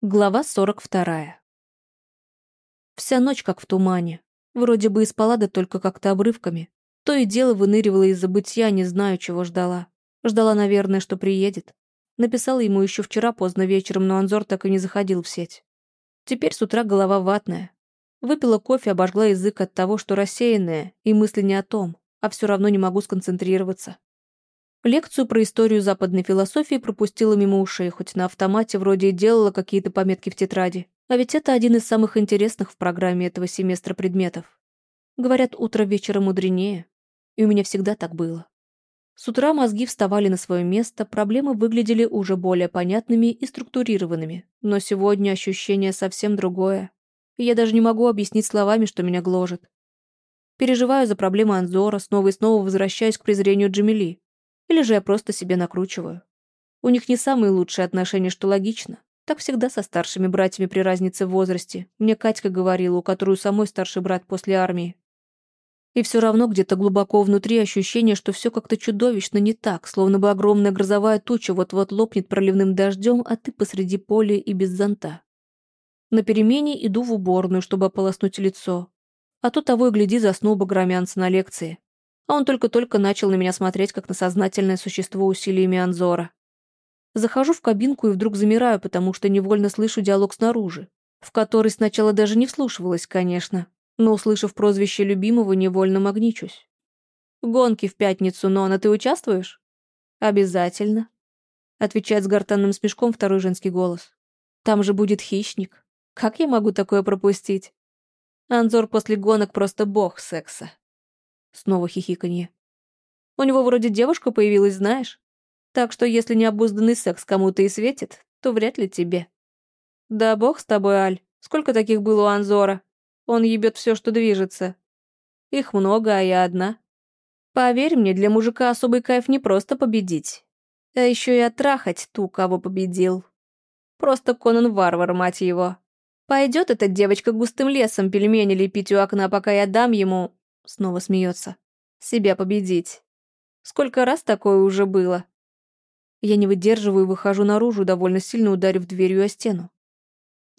Глава 42. Вся ночь как в тумане. Вроде бы и спала, да только как-то обрывками. То и дело выныривала из забытья, не знаю, чего ждала. Ждала, наверное, что приедет. Написала ему еще вчера поздно вечером, но Анзор так и не заходил в сеть. Теперь с утра голова ватная. Выпила кофе, обожгла язык от того, что рассеянная, и мысли не о том, а все равно не могу сконцентрироваться. Лекцию про историю западной философии пропустила мимо ушей, хоть на автомате вроде и делала какие-то пометки в тетради. А ведь это один из самых интересных в программе этого семестра предметов. Говорят, утро вечера мудренее. И у меня всегда так было. С утра мозги вставали на свое место, проблемы выглядели уже более понятными и структурированными. Но сегодня ощущение совсем другое. Я даже не могу объяснить словами, что меня гложет. Переживаю за проблемы Анзора, снова и снова возвращаюсь к презрению Джамили. Или же я просто себе накручиваю. У них не самые лучшие отношения, что логично. Так всегда со старшими братьями при разнице в возрасте. Мне Катька говорила, у которой самой старший брат после армии. И все равно где-то глубоко внутри ощущение, что все как-то чудовищно не так, словно бы огромная грозовая туча вот-вот лопнет проливным дождем, а ты посреди поля и без зонта. На перемене иду в уборную, чтобы ополоснуть лицо. А то того и гляди, заснул багромянца на лекции а он только-только начал на меня смотреть, как на сознательное существо усилиями Анзора. Захожу в кабинку и вдруг замираю, потому что невольно слышу диалог снаружи, в который сначала даже не вслушивалась, конечно, но, услышав прозвище любимого, невольно магничусь. «Гонки в пятницу, Нона, ты участвуешь?» «Обязательно», — отвечает с гортанным смешком второй женский голос. «Там же будет хищник. Как я могу такое пропустить?» Анзор после гонок просто бог секса. Снова хихиканье. У него вроде девушка появилась, знаешь? Так что если необузданный секс кому-то и светит, то вряд ли тебе. Да бог с тобой, Аль. Сколько таких было у Анзора? Он ебет все, что движется. Их много, а я одна. Поверь мне, для мужика особый кайф не просто победить, а еще и оттрахать ту, кого победил. Просто Конан-варвар, мать его. Пойдет эта девочка густым лесом пельмени лепить у окна, пока я дам ему Снова смеется. Себя победить. Сколько раз такое уже было? Я не выдерживаю и выхожу наружу, довольно сильно ударив дверью о стену.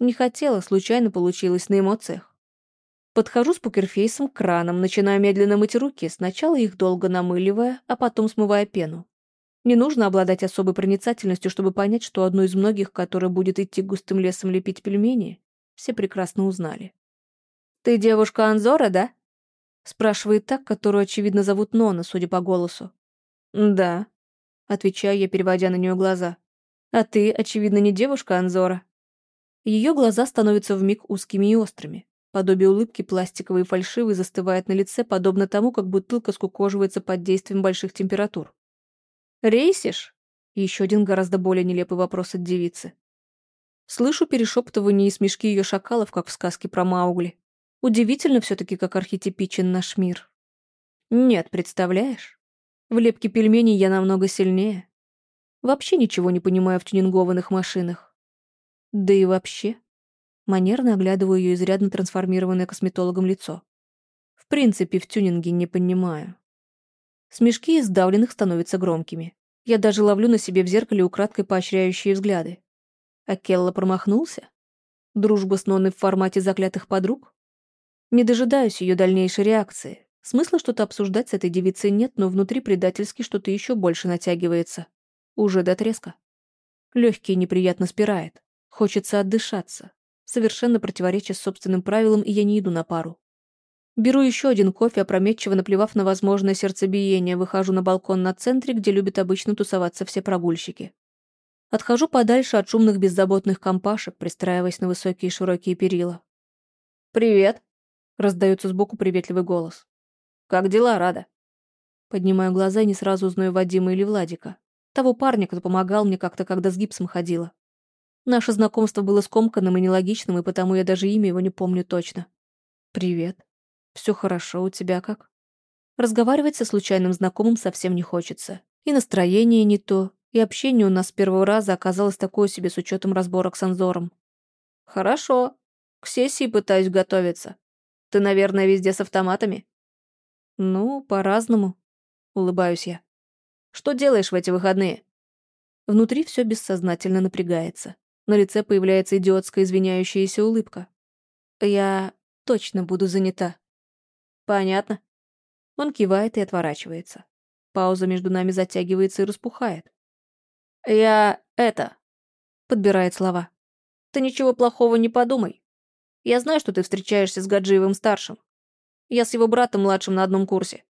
Не хотела, случайно получилось на эмоциях. Подхожу с покерфейсом к кранам, начинаю медленно мыть руки, сначала их долго намыливая, а потом смывая пену. Не нужно обладать особой проницательностью, чтобы понять, что одну из многих, которая будет идти густым лесом лепить пельмени, все прекрасно узнали. «Ты девушка Анзора, да?» Спрашивает так, которую, очевидно, зовут Нона, судя по голосу. «Да», — отвечаю я, переводя на нее глаза. «А ты, очевидно, не девушка Анзора». Ее глаза становятся вмиг узкими и острыми. Подобие улыбки пластиковой и фальшивой застывает на лице, подобно тому, как бутылка скукоживается под действием больших температур. «Рейсишь?» Еще один гораздо более нелепый вопрос от девицы. Слышу перешептывание и смешки ее шакалов, как в сказке про Маугли. Удивительно все-таки, как архетипичен наш мир. Нет, представляешь? В лепке пельменей я намного сильнее. Вообще ничего не понимаю в тюнингованных машинах. Да и вообще. Манерно оглядываю ее изрядно трансформированное косметологом лицо. В принципе, в тюнинге не понимаю. Смешки из давленных становятся громкими. Я даже ловлю на себе в зеркале украдкой поощряющие взгляды. А Келла промахнулся? Дружба с Ноной в формате заклятых подруг? Не дожидаюсь ее дальнейшей реакции. Смысла что-то обсуждать с этой девицей нет, но внутри предательски что-то еще больше натягивается. Уже до треска. Легкий неприятно спирает. Хочется отдышаться. Совершенно противореча собственным правилам, и я не иду на пару. Беру еще один кофе, опрометчиво наплевав на возможное сердцебиение, выхожу на балкон на центре, где любят обычно тусоваться все прогульщики. Отхожу подальше от шумных беззаботных компашек, пристраиваясь на высокие широкие перила. «Привет!» Раздается сбоку приветливый голос. «Как дела, Рада?» Поднимаю глаза и не сразу узнаю Вадима или Владика. Того парня, кто помогал мне как-то, когда с гипсом ходила. Наше знакомство было скомканным и нелогичным, и потому я даже имя его не помню точно. «Привет. Все хорошо, у тебя как?» Разговаривать со случайным знакомым совсем не хочется. И настроение не то, и общение у нас с первого раза оказалось такое себе с учетом разборок с Анзором. «Хорошо. К сессии пытаюсь готовиться. Ты, наверное, везде с автоматами?» «Ну, по-разному», — улыбаюсь я. «Что делаешь в эти выходные?» Внутри все бессознательно напрягается. На лице появляется идиотская извиняющаяся улыбка. Я точно буду занята. Понятно. Он кивает и отворачивается. Пауза между нами затягивается и распухает. Я это... Подбирает слова. Ты ничего плохого не подумай. Я знаю, что ты встречаешься с Гаджиевым-старшим. Я с его братом-младшим на одном курсе.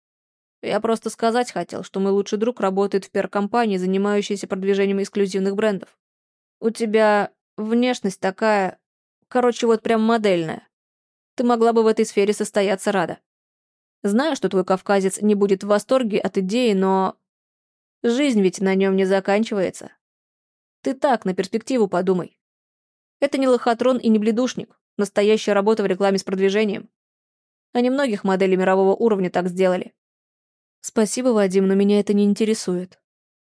Я просто сказать хотел, что мой лучший друг работает в пиар-компании, занимающейся продвижением эксклюзивных брендов. У тебя внешность такая... Короче, вот прям модельная. Ты могла бы в этой сфере состояться рада. Знаю, что твой кавказец не будет в восторге от идеи, но... Жизнь ведь на нем не заканчивается. Ты так, на перспективу подумай. Это не лохотрон и не бледушник. Настоящая работа в рекламе с продвижением. А немногих моделей мирового уровня так сделали. Спасибо, Вадим, но меня это не интересует.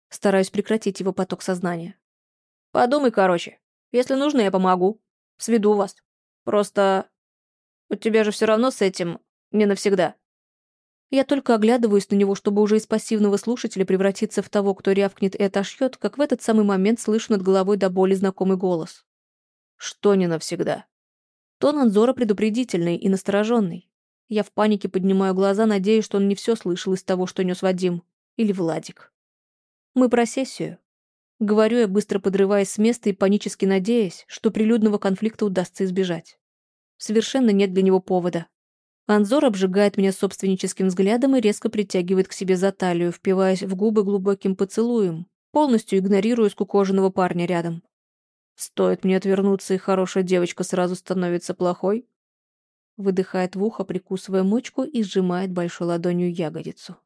Стараюсь прекратить его поток сознания. Подумай, короче. Если нужно, я помогу. Сведу вас. Просто... У тебя же все равно с этим не навсегда. Я только оглядываюсь на него, чтобы уже из пассивного слушателя превратиться в того, кто рявкнет и отошьет, как в этот самый момент слышу над головой до боли знакомый голос. Что не навсегда? Тон Анзора предупредительный и настороженный. Я в панике поднимаю глаза, надеясь, что он не все слышал из того, что нес Вадим. Или Владик. Мы про сессию. Говорю я, быстро подрываясь с места и панически надеясь, что прилюдного конфликта удастся избежать. Совершенно нет для него повода. Анзор обжигает меня собственническим взглядом и резко притягивает к себе за талию, впиваясь в губы глубоким поцелуем, полностью игнорируя скукоженного парня рядом. Стоит мне отвернуться, и хорошая девочка сразу становится плохой. Выдыхает в ухо, прикусывая мочку и сжимает большой ладонью ягодицу.